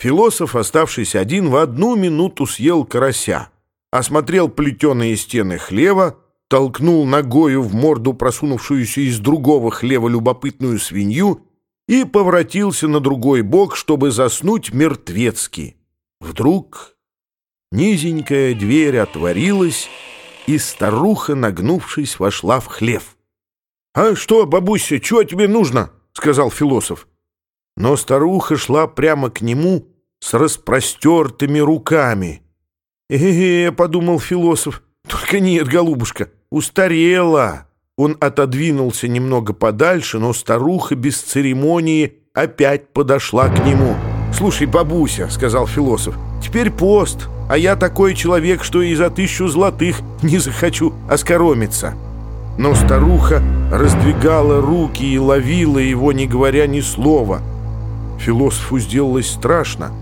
Философ, оставшись один, в одну минуту съел карася, осмотрел плетеные стены хлева, толкнул ногою в морду просунувшуюся из другого хлева любопытную свинью и поворотился на другой бок, чтобы заснуть мертвецки. Вдруг низенькая дверь отворилась, и старуха, нагнувшись, вошла в хлев. «А что, бабуся, чего тебе нужно?» — сказал философ. Но старуха шла прямо к нему с распростертыми руками. «Э-э-э», — подумал философ, — «только нет, голубушка, устарела». Он отодвинулся немного подальше, но старуха без церемонии опять подошла к нему. «Слушай, бабуся», — сказал философ, — «теперь пост, а я такой человек, что и за тысячу золотых не захочу оскоромиться». Но старуха раздвигала руки и ловила его, не говоря ни слова — Философу сделалось страшно,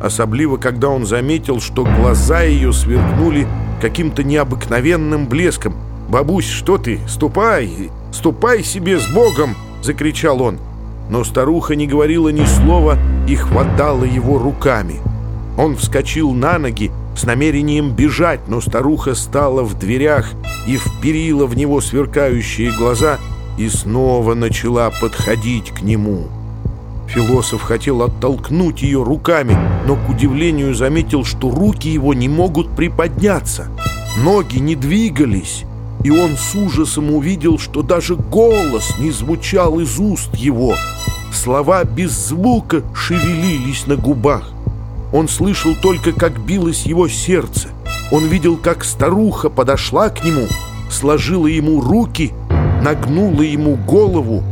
особливо когда он заметил, что глаза ее сверкнули каким-то необыкновенным блеском. «Бабусь, что ты? Ступай! Ступай себе с Богом!» — закричал он. Но старуха не говорила ни слова и хватала его руками. Он вскочил на ноги с намерением бежать, но старуха стала в дверях и вперила в него сверкающие глаза и снова начала подходить к нему. Философ хотел оттолкнуть ее руками, но, к удивлению, заметил, что руки его не могут приподняться. Ноги не двигались, и он с ужасом увидел, что даже голос не звучал из уст его. Слова без звука шевелились на губах. Он слышал только, как билось его сердце. Он видел, как старуха подошла к нему, сложила ему руки, нагнула ему голову,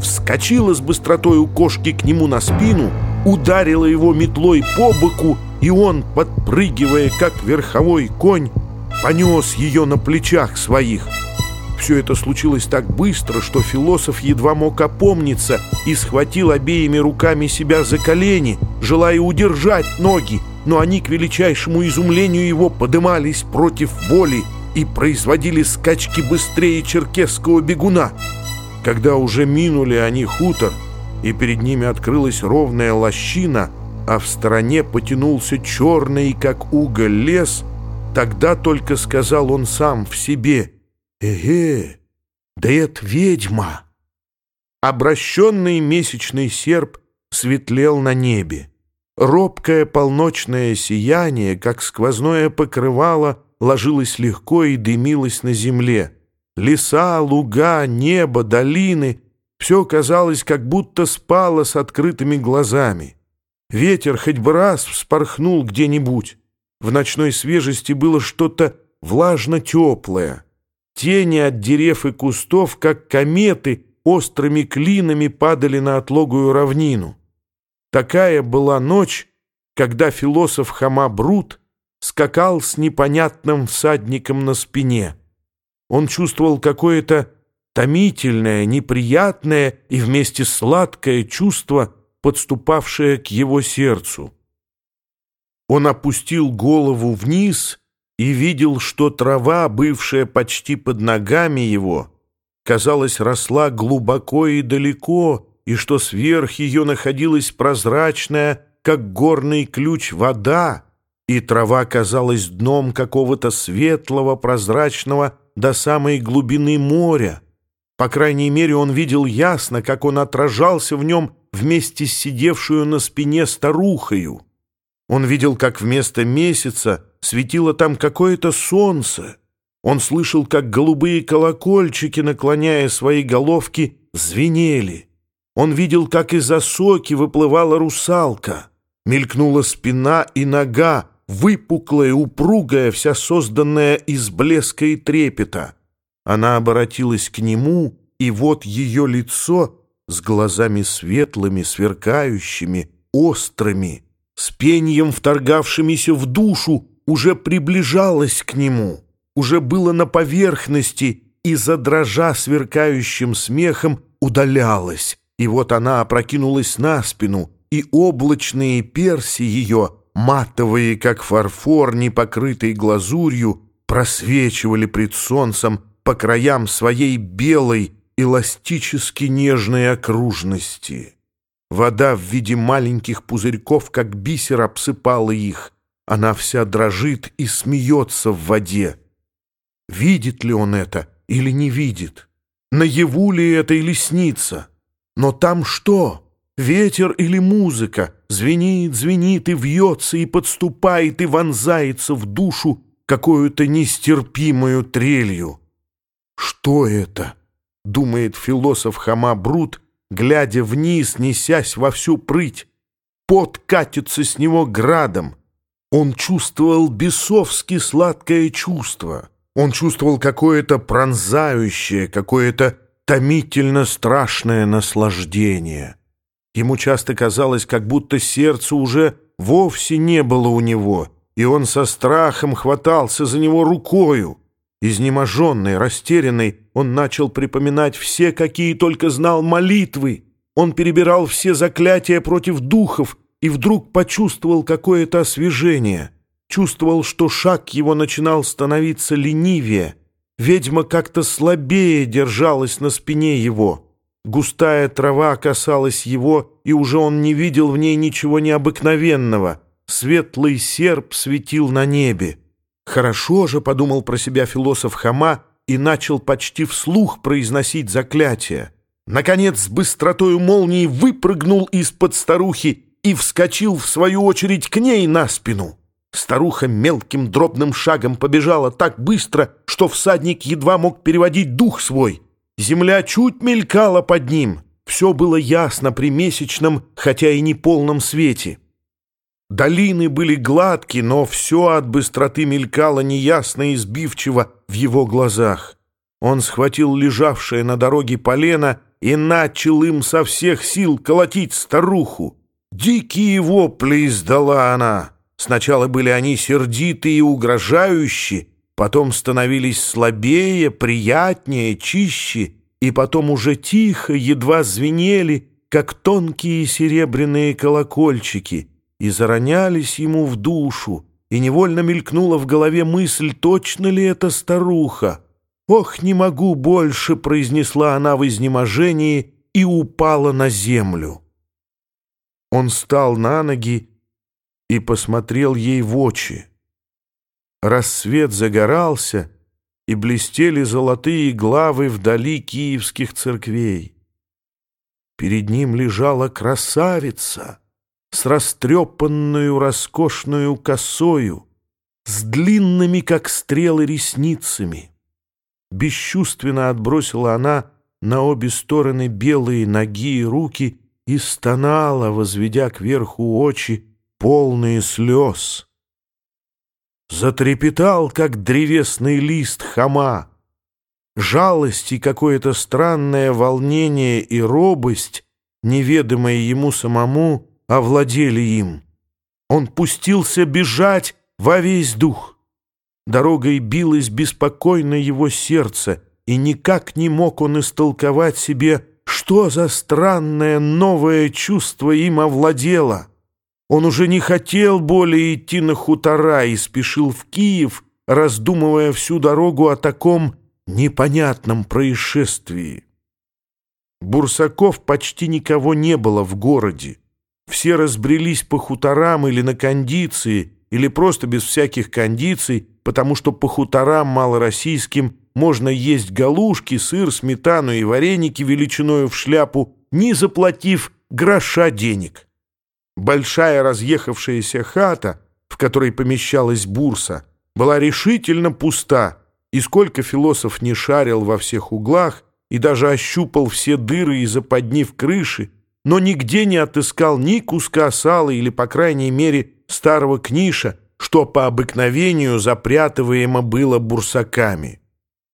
вскочила с быстротой у кошки к нему на спину, ударила его метлой по боку, и он, подпрыгивая, как верховой конь, понес ее на плечах своих. Все это случилось так быстро, что философ едва мог опомниться и схватил обеими руками себя за колени, желая удержать ноги, но они, к величайшему изумлению его, подымались против воли и производили скачки быстрее черкесского бегуна. Когда уже минули они хутор, и перед ними открылась ровная лощина, а в стороне потянулся черный, как уголь, лес, тогда только сказал он сам в себе «Эге, да это ведьма!» Обращенный месячный серп светлел на небе. Робкое полночное сияние, как сквозное покрывало, ложилось легко и дымилось на земле. Леса, луга, небо, долины — все казалось, как будто спало с открытыми глазами. Ветер хоть бы раз вспорхнул где-нибудь. В ночной свежести было что-то влажно-теплое. Тени от дерев и кустов, как кометы, острыми клинами падали на отлогую равнину. Такая была ночь, когда философ Хама Брут скакал с непонятным всадником на спине — он чувствовал какое-то томительное, неприятное и вместе сладкое чувство, подступавшее к его сердцу. Он опустил голову вниз и видел, что трава, бывшая почти под ногами его, казалось, росла глубоко и далеко, и что сверх ее находилась прозрачная, как горный ключ, вода, и трава казалась дном какого-то светлого, прозрачного, до самой глубины моря. По крайней мере, он видел ясно, как он отражался в нем вместе с сидевшую на спине старухою. Он видел, как вместо месяца светило там какое-то солнце. Он слышал, как голубые колокольчики, наклоняя свои головки, звенели. Он видел, как из осоки выплывала русалка. Мелькнула спина и нога, выпуклая, упругая, вся созданная из блеска и трепета. Она обратилась к нему, и вот ее лицо с глазами светлыми, сверкающими, острыми, с пением, вторгавшимися в душу, уже приближалось к нему, уже было на поверхности и, задрожа сверкающим смехом, удалялась. И вот она опрокинулась на спину, и облачные перси ее — матовые, как фарфор, не покрытый глазурью, просвечивали пред солнцем по краям своей белой, эластически нежной окружности. Вода в виде маленьких пузырьков, как бисер, обсыпала их. Она вся дрожит и смеется в воде. Видит ли он это или не видит? Наяву ли это или снится? Но там что? Ветер или музыка? Звенит, звенит и вьется, и подступает, и вонзается в душу какую-то нестерпимую трелью. «Что это?» — думает философ Хама Брут, глядя вниз, несясь во всю прыть. Пот катится с него градом. Он чувствовал бесовски сладкое чувство. Он чувствовал какое-то пронзающее, какое-то томительно страшное наслаждение. Ему часто казалось, как будто сердце уже вовсе не было у него, и он со страхом хватался за него рукою. Изнеможенный, растерянный, он начал припоминать все, какие только знал молитвы. Он перебирал все заклятия против духов и вдруг почувствовал какое-то освежение. Чувствовал, что шаг его начинал становиться ленивее. Ведьма как-то слабее держалась на спине его. Густая трава касалась его, и уже он не видел в ней ничего необыкновенного. Светлый серп светил на небе. «Хорошо же», — подумал про себя философ Хама и начал почти вслух произносить заклятие. Наконец, с быстротою молнии выпрыгнул из-под старухи и вскочил, в свою очередь, к ней на спину. Старуха мелким дробным шагом побежала так быстро, что всадник едва мог переводить дух свой. Земля чуть мелькала под ним. Все было ясно при месячном, хотя и не полном свете. Долины были гладкие, но все от быстроты мелькало неясно и сбивчиво в его глазах. Он схватил лежавшее на дороге полено и начал им со всех сил колотить старуху. Дикие вопли издала она. Сначала были они сердитые и угрожающие, потом становились слабее, приятнее, чище, и потом уже тихо, едва звенели, как тонкие серебряные колокольчики — и заронялись ему в душу, и невольно мелькнула в голове мысль, точно ли это старуха. «Ох, не могу больше!» — произнесла она в изнеможении и упала на землю. Он встал на ноги и посмотрел ей в очи. Рассвет загорался, и блестели золотые главы вдали киевских церквей. Перед ним лежала красавица — с растрепанную роскошную косою, с длинными, как стрелы, ресницами. Бесчувственно отбросила она на обе стороны белые ноги и руки и стонала, возведя кверху очи, полные слез. Затрепетал, как древесный лист хама. Жалость и какое-то странное волнение и робость, неведомое ему самому, овладели им. Он пустился бежать во весь дух. Дорогой билось беспокойно его сердце, и никак не мог он истолковать себе, что за странное новое чувство им овладело. Он уже не хотел более идти на хутора и спешил в Киев, раздумывая всю дорогу о таком непонятном происшествии. Бурсаков почти никого не было в городе. Все разбрелись по хуторам или на кондиции, или просто без всяких кондиций, потому что по хуторам малороссийским можно есть галушки, сыр, сметану и вареники величиною в шляпу, не заплатив гроша денег. Большая разъехавшаяся хата, в которой помещалась бурса, была решительно пуста, и сколько философ не шарил во всех углах и даже ощупал все дыры и западни в крыше, но нигде не отыскал ни куска сала или, по крайней мере, старого книша, что по обыкновению запрятываемо было бурсаками.